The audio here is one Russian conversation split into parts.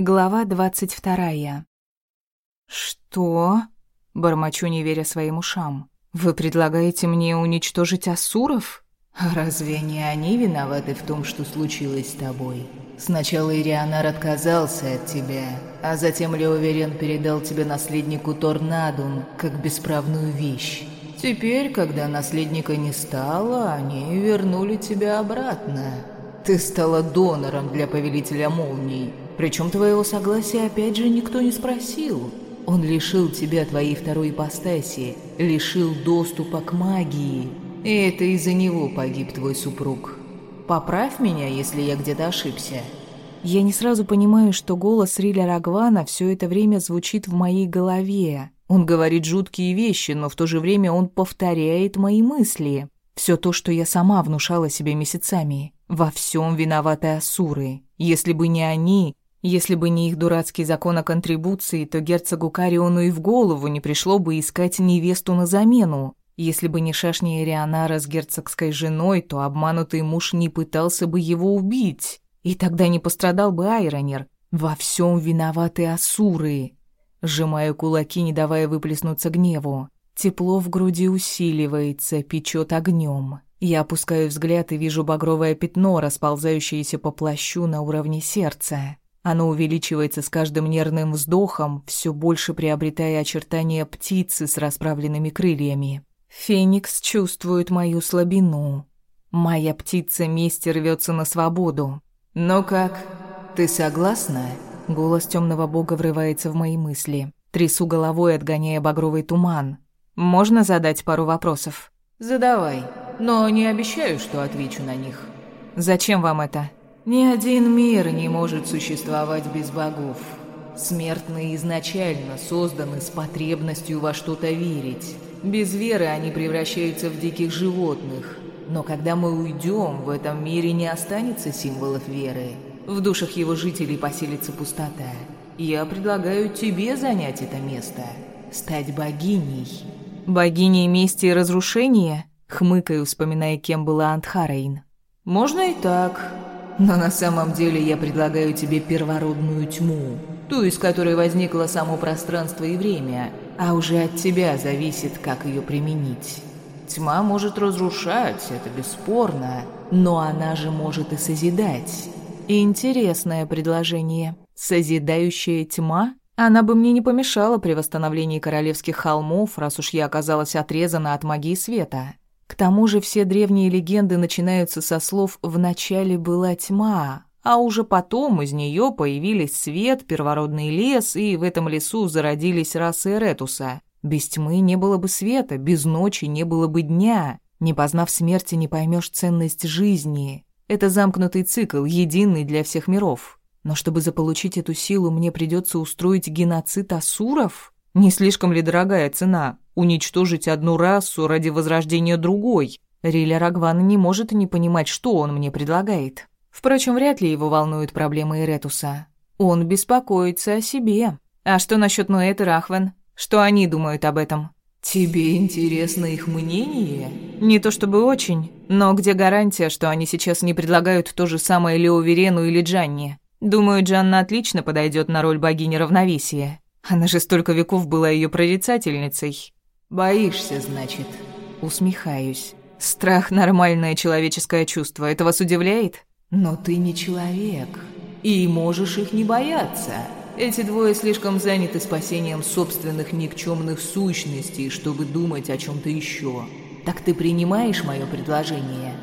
Глава двадцать вторая. «Что?» — бормочу, не веря своим ушам. «Вы предлагаете мне уничтожить Асуров?» «Разве не они виноваты в том, что случилось с тобой? Сначала Ирианар отказался от тебя, а затем Леоверен передал тебя наследнику Торнадун, как бесправную вещь. Теперь, когда наследника не стало, они вернули тебя обратно. Ты стала донором для Повелителя Молний, причем твоего согласия опять же никто не спросил. Он лишил тебя твоей второй ипостаси, лишил доступа к магии. И это из-за него погиб твой супруг. Поправь меня, если я где-то ошибся». Я не сразу понимаю, что голос Риля Рагвана все это время звучит в моей голове. Он говорит жуткие вещи, но в то же время он повторяет мои мысли. Все то, что я сама внушала себе месяцами. Во всем виноваты Асуры. Если бы не они, если бы не их дурацкий закон о контрибуции, то герцогу Кариону и в голову не пришло бы искать невесту на замену. Если бы не шашни Ирианара с герцогской женой, то обманутый муж не пытался бы его убить. И тогда не пострадал бы Айронер. Во всем виноваты Асуры. Сжимаю кулаки, не давая выплеснуться гневу. Тепло в груди усиливается, печет огнем. Я опускаю взгляд и вижу багровое пятно, расползающееся по плащу на уровне сердца. Оно увеличивается с каждым нервным вздохом, все больше приобретая очертания птицы с расправленными крыльями. Феникс чувствует мою слабину. Моя птица мести рвется на свободу. «Ну как, ты согласна?» Голос темного бога врывается в мои мысли. Трясу головой, отгоняя багровый туман. «Можно задать пару вопросов?» «Задавай, но не обещаю, что отвечу на них». «Зачем вам это?» Ни один мир не может существовать без богов. Смертные изначально созданы с потребностью во что-то верить. Без веры они превращаются в диких животных. Но когда мы уйдем, в этом мире не останется символов веры. В душах его жителей поселится пустота. Я предлагаю тебе занять это место. Стать богиней. Богиней мести и разрушения? Хмыкаю, вспоминая, кем была Антхарейн. Можно и так. Но на самом деле я предлагаю тебе первородную тьму, ту, из которой возникло само пространство и время, а уже от тебя зависит, как ее применить. Тьма может разрушать, это бесспорно, но она же может и созидать. Интересное предложение. Созидающая тьма? Она бы мне не помешала при восстановлении королевских холмов, раз уж я оказалась отрезана от магии света. К тому же все древние легенды начинаются со слов «в начале была тьма», а уже потом из нее появились свет, первородный лес, и в этом лесу зародились расы Эретуса. Без тьмы не было бы света, без ночи не было бы дня. Не познав смерти, не поймешь ценность жизни. Это замкнутый цикл, единый для всех миров. Но чтобы заполучить эту силу, мне придется устроить геноцид асуров? Не слишком ли дорогая цена? Уничтожить одну расу ради возрождения другой. Риля Рагван не может не понимать, что он мне предлагает. Впрочем, вряд ли его волнуют проблемы Иретуса. Он беспокоится о себе. А что насчет Ноэт и Рахвен? Что они думают об этом? Тебе интересно их мнение? Не то чтобы очень, но где гарантия, что они сейчас не предлагают то же самое Лео Верену или Джанни? Думаю, Джанна отлично подойдет на роль богини равновесия. Она же столько веков была ее прорицательницей. «Боишься, значит?» Усмехаюсь. «Страх — нормальное человеческое чувство. Это вас удивляет?» «Но ты не человек. И можешь их не бояться. Эти двое слишком заняты спасением собственных никчемных сущностей, чтобы думать о чем-то еще. Так ты принимаешь мое предложение?»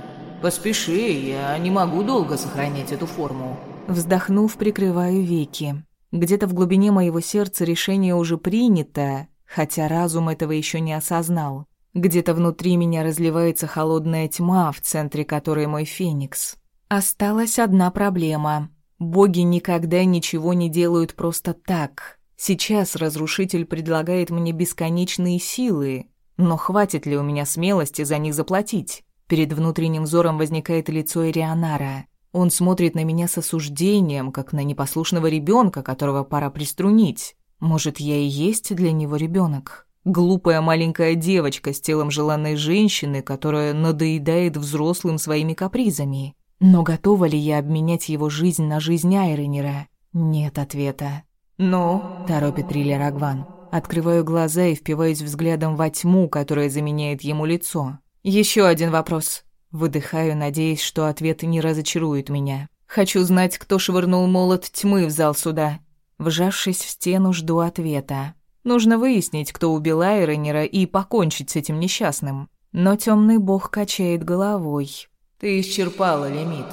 «Поспеши, я не могу долго сохранять эту форму». Вздохнув, прикрываю веки. Где-то в глубине моего сердца решение уже принято, хотя разум этого еще не осознал. Где-то внутри меня разливается холодная тьма, в центре которой мой феникс. Осталась одна проблема. Боги никогда ничего не делают просто так. Сейчас разрушитель предлагает мне бесконечные силы, но хватит ли у меня смелости за них заплатить? Перед внутренним взором возникает лицо Ирианара. Он смотрит на меня с осуждением, как на непослушного ребенка, которого пора приструнить. Может, я и есть для него ребенок? Глупая маленькая девочка с телом желанной женщины, которая надоедает взрослым своими капризами. Но готова ли я обменять его жизнь на жизнь Айренера? Нет ответа. «Ну?» – торопит триллер Агван. Открываю глаза и впиваюсь взглядом во тьму, которая заменяет ему лицо. Еще один вопрос. Выдыхаю, надеясь, что ответ не разочарует меня. Хочу знать, кто швырнул молот тьмы в зал суда. Вжавшись в стену, жду ответа. Нужно выяснить, кто убил Айронера и покончить с этим несчастным. Но темный бог качает головой. «Ты исчерпала лимит.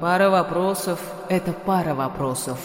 Пара вопросов — это пара вопросов».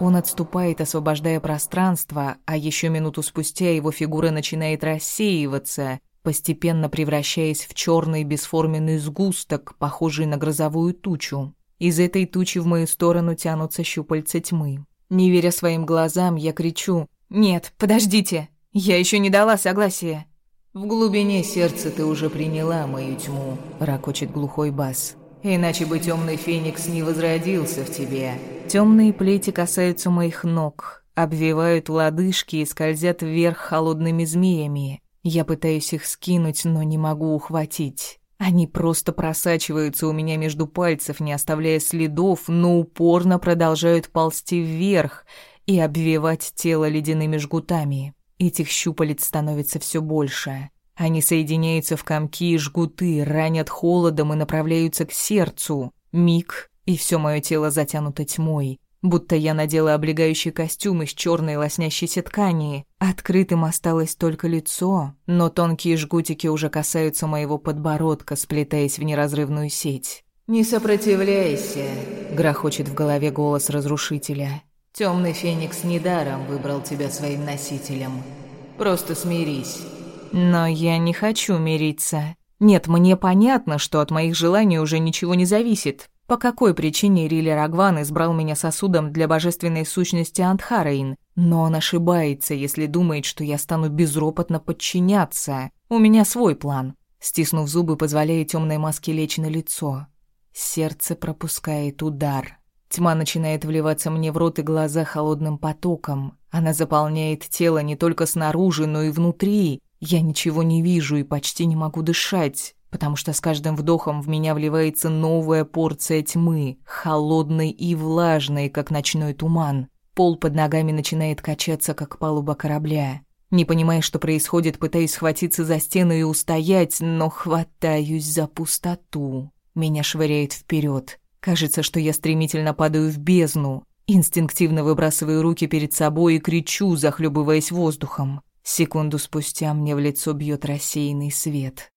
Он отступает, освобождая пространство, а еще минуту спустя его фигура начинает рассеиваться, постепенно превращаясь в черный бесформенный сгусток, похожий на грозовую тучу. Из этой тучи в мою сторону тянутся щупальца тьмы. Не веря своим глазам, я кричу «Нет, подождите! Я еще не дала согласия!» «В глубине сердца ты уже приняла мою тьму», — ракочет глухой бас. «Иначе бы темный феникс не возродился в тебе». Темные плети касаются моих ног, обвивают лодыжки и скользят вверх холодными змеями. Я пытаюсь их скинуть, но не могу ухватить. Они просто просачиваются у меня между пальцев, не оставляя следов, но упорно продолжают ползти вверх и обвивать тело ледяными жгутами. Этих щупалец становится все больше. Они соединяются в комки и жгуты, ранят холодом и направляются к сердцу. Миг, и все мое тело затянуто тьмой будто я надела облегающий костюм из черной лоснящейся ткани. Открытым осталось только лицо, но тонкие жгутики уже касаются моего подбородка, сплетаясь в неразрывную сеть. «Не сопротивляйся», — грохочет в голове голос разрушителя. Темный феникс недаром выбрал тебя своим носителем. Просто смирись». «Но я не хочу мириться. Нет, мне понятно, что от моих желаний уже ничего не зависит. По какой причине Рилер Агван избрал меня сосудом для божественной сущности Антхараин? Но он ошибается, если думает, что я стану безропотно подчиняться. У меня свой план. Стиснув зубы, позволяя темной маске лечь на лицо. Сердце пропускает удар. Тьма начинает вливаться мне в рот и глаза холодным потоком. Она заполняет тело не только снаружи, но и внутри. Я ничего не вижу и почти не могу дышать потому что с каждым вдохом в меня вливается новая порция тьмы, холодной и влажной, как ночной туман. Пол под ногами начинает качаться, как палуба корабля. Не понимая, что происходит, пытаюсь схватиться за стену и устоять, но хватаюсь за пустоту. Меня швыряет вперед. Кажется, что я стремительно падаю в бездну. Инстинктивно выбрасываю руки перед собой и кричу, захлебываясь воздухом. Секунду спустя мне в лицо бьет рассеянный свет.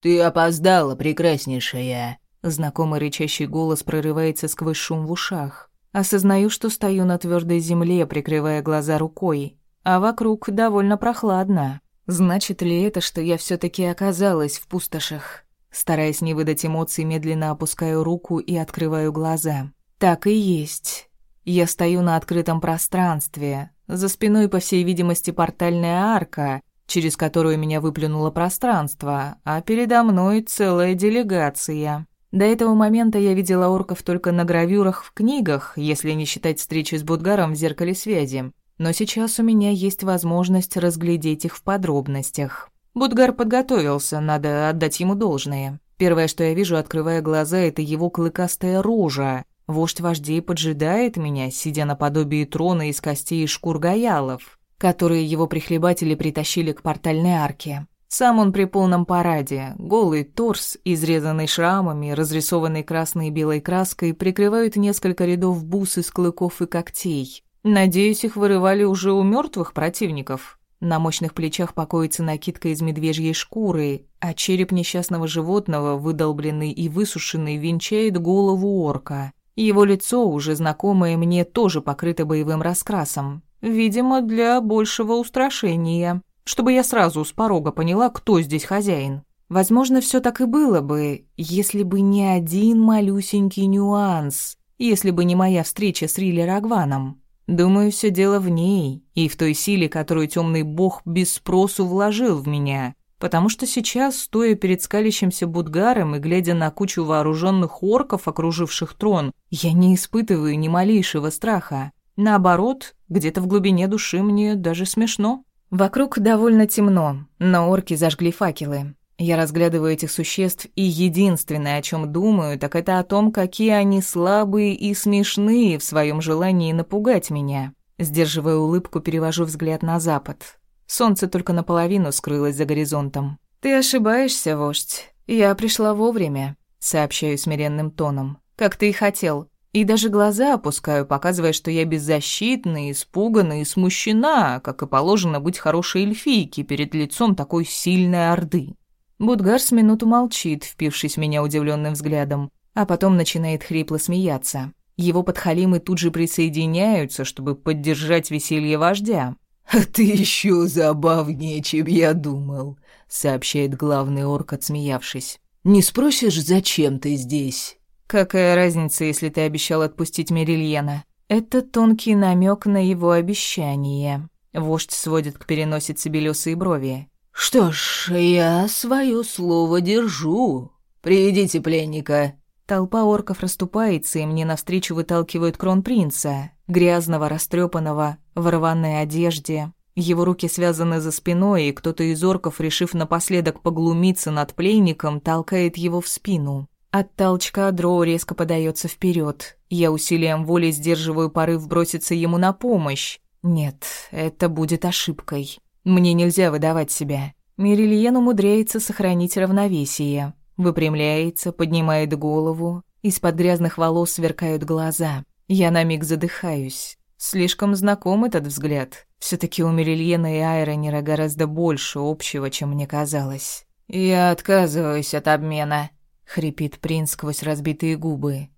«Ты опоздала, прекраснейшая!» Знакомый рычащий голос прорывается сквозь шум в ушах. Осознаю, что стою на твердой земле, прикрывая глаза рукой, а вокруг довольно прохладно. Значит ли это, что я все таки оказалась в пустошах? Стараясь не выдать эмоций, медленно опускаю руку и открываю глаза. Так и есть. Я стою на открытом пространстве. За спиной, по всей видимости, портальная арка, через которую меня выплюнуло пространство, а передо мной целая делегация. До этого момента я видела орков только на гравюрах в книгах, если не считать встречи с Будгаром в зеркале связи. Но сейчас у меня есть возможность разглядеть их в подробностях. Будгар подготовился, надо отдать ему должное. Первое, что я вижу, открывая глаза, это его клыкастая рожа. Вождь вождей поджидает меня, сидя на подобии трона из костей и шкур гаялов которые его прихлебатели притащили к портальной арке. Сам он при полном параде, голый торс, изрезанный шрамами, разрисованный красной и белой краской, прикрывают несколько рядов бус из клыков и когтей. Надеюсь, их вырывали уже у мертвых противников. На мощных плечах покоится накидка из медвежьей шкуры, а череп несчастного животного, выдолбленный и высушенный, венчает голову орка. Его лицо, уже знакомое мне, тоже покрыто боевым раскрасом. Видимо, для большего устрашения, чтобы я сразу с порога поняла, кто здесь хозяин. Возможно, все так и было бы, если бы не один малюсенький нюанс, если бы не моя встреча с Рилли Рагваном. Думаю, все дело в ней и в той силе, которую темный бог без спросу вложил в меня. Потому что сейчас, стоя перед скалящимся Будгаром и глядя на кучу вооруженных орков, окруживших трон, я не испытываю ни малейшего страха. Наоборот, где-то в глубине души мне даже смешно. Вокруг довольно темно, но орки зажгли факелы. Я разглядываю этих существ, и единственное, о чем думаю, так это о том, какие они слабые и смешные в своем желании напугать меня. Сдерживая улыбку, перевожу взгляд на запад. Солнце только наполовину скрылось за горизонтом. «Ты ошибаешься, вождь. Я пришла вовремя», — сообщаю смиренным тоном. «Как ты и хотел. И даже глаза опускаю, показывая, что я беззащитна, испугана и смущена, как и положено быть хорошей эльфийке перед лицом такой сильной орды. Будгар с минуту молчит, впившись меня удивленным взглядом, а потом начинает хрипло смеяться. Его подхалимы тут же присоединяются, чтобы поддержать веселье вождя. «А ты еще забавнее, чем я думал», — сообщает главный орк, отсмеявшись. «Не спросишь, зачем ты здесь?» Какая разница, если ты обещал отпустить Мерильена? Это тонкий намек на его обещание. Вождь сводит к переносице белесые брови. «Что ж, я свое слово держу. Приведите пленника». Толпа орков расступается, и мне навстречу выталкивают кронпринца, грязного, растрепанного, в рваной одежде. Его руки связаны за спиной, и кто-то из орков, решив напоследок поглумиться над пленником, толкает его в спину. От толчка Дроу резко подается вперед. Я усилием воли сдерживаю порыв броситься ему на помощь. Нет, это будет ошибкой. Мне нельзя выдавать себя. Мирильен умудряется сохранить равновесие. Выпрямляется, поднимает голову. Из-под грязных волос сверкают глаза. Я на миг задыхаюсь. Слишком знаком этот взгляд. все таки у Мирильена и Айронера гораздо больше общего, чем мне казалось. «Я отказываюсь от обмена», хрипит принц сквозь разбитые губы.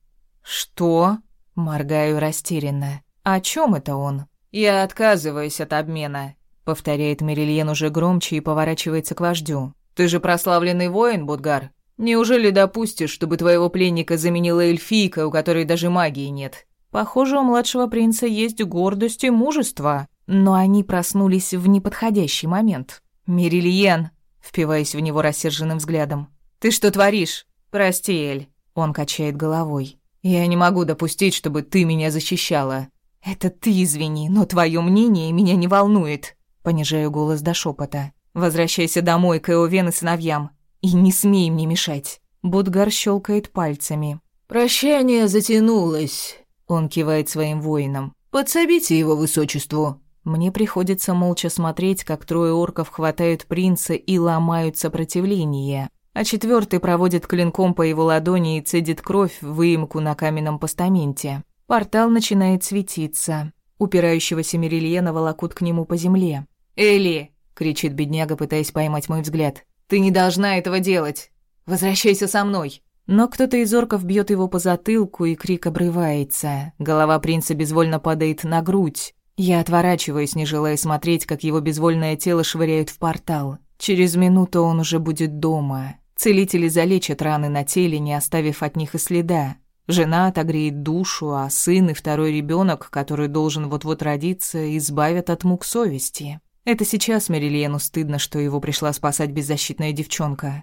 Что? Моргаю растерянно. О чем это он? Я отказываюсь от обмена, повторяет Мерильен уже громче и поворачивается к вождю. Ты же прославленный воин, Будгар. Неужели допустишь, чтобы твоего пленника заменила эльфийка, у которой даже магии нет? Похоже, у младшего принца есть гордость и мужество, но они проснулись в неподходящий момент. Мерильен, впиваясь в него рассерженным взглядом. Ты что творишь? «Прости, Эль», — он качает головой. «Я не могу допустить, чтобы ты меня защищала». «Это ты извини, но твое мнение меня не волнует», — понижаю голос до шепота. «Возвращайся домой к Эовен и сыновьям. И не смей мне мешать». Будгар щелкает пальцами. «Прощание затянулось», — он кивает своим воинам. «Подсобите его высочеству». Мне приходится молча смотреть, как трое орков хватают принца и ломают сопротивление а четвертый проводит клинком по его ладони и цедит кровь в выемку на каменном постаменте. Портал начинает светиться. Упирающегося Мерильена волокут к нему по земле. «Элли!» — кричит бедняга, пытаясь поймать мой взгляд. «Ты не должна этого делать! Возвращайся со мной!» Но кто-то из орков бьет его по затылку, и крик обрывается. Голова принца безвольно падает на грудь. Я отворачиваюсь, не желая смотреть, как его безвольное тело швыряют в портал. Через минуту он уже будет дома, Целители залечат раны на теле, не оставив от них и следа. Жена отогреет душу, а сын и второй ребенок, который должен вот-вот родиться, избавят от мук совести. Это сейчас Мерильену стыдно, что его пришла спасать беззащитная девчонка.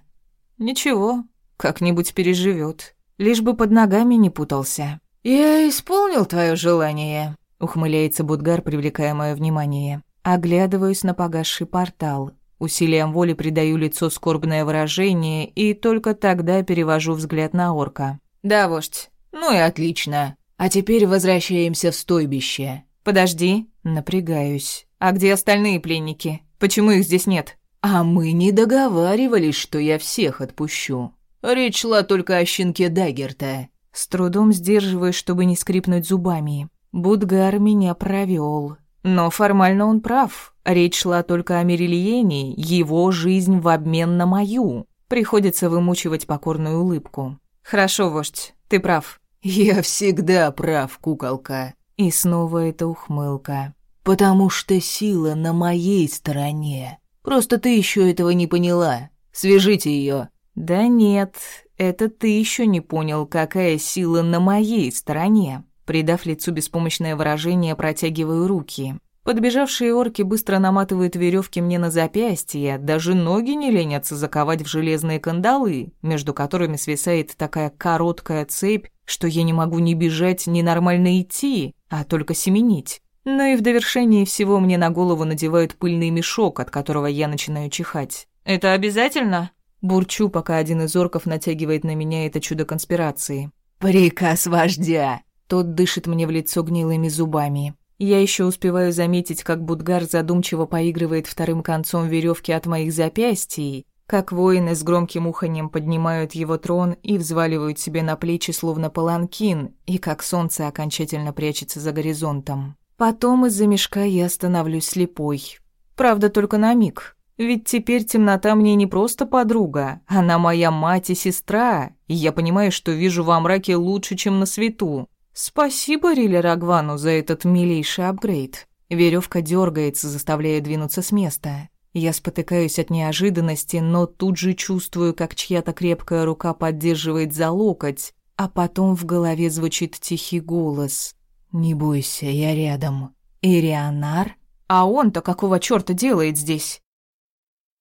Ничего, как-нибудь переживет, лишь бы под ногами не путался. «Я исполнил твое желание», — ухмыляется Будгар, привлекая мое внимание. Оглядываюсь на погасший портал. Усилием воли придаю лицо скорбное выражение и только тогда перевожу взгляд на орка. «Да, вождь. Ну и отлично. А теперь возвращаемся в стойбище». «Подожди». Напрягаюсь. «А где остальные пленники? Почему их здесь нет?» «А мы не договаривались, что я всех отпущу. Речь шла только о щенке Даггерта». С трудом сдерживаюсь, чтобы не скрипнуть зубами. Будгар меня провел. Но формально он прав. Речь шла только о Мерильене, его жизнь в обмен на мою. Приходится вымучивать покорную улыбку. «Хорошо, вождь, ты прав». «Я всегда прав, куколка». И снова эта ухмылка. «Потому что сила на моей стороне. Просто ты еще этого не поняла. Свяжите ее. «Да нет, это ты еще не понял, какая сила на моей стороне». Придав лицу беспомощное выражение, протягиваю руки. Подбежавшие орки быстро наматывают веревки мне на запястье, даже ноги не ленятся заковать в железные кандалы, между которыми свисает такая короткая цепь, что я не могу ни бежать, ни нормально идти, а только семенить. Ну и в довершении всего мне на голову надевают пыльный мешок, от которого я начинаю чихать. «Это обязательно?» Бурчу, пока один из орков натягивает на меня это чудо конспирации. «Приказ вождя!» Тот дышит мне в лицо гнилыми зубами. Я еще успеваю заметить, как Будгар задумчиво поигрывает вторым концом веревки от моих запястий, как воины с громким уханьем поднимают его трон и взваливают себе на плечи словно паланкин, и как солнце окончательно прячется за горизонтом. Потом из-за мешка я становлюсь слепой. Правда, только на миг. Ведь теперь темнота мне не просто подруга, она моя мать и сестра, и я понимаю, что вижу во мраке лучше, чем на свету. Спасибо Риле Рагвану за этот милейший апгрейд. Веревка дергается, заставляя двинуться с места. Я спотыкаюсь от неожиданности, но тут же чувствую, как чья-то крепкая рука поддерживает за локоть, а потом в голове звучит тихий голос. «Не бойся, я рядом». «Ирианар? А он-то какого чёрта делает здесь?»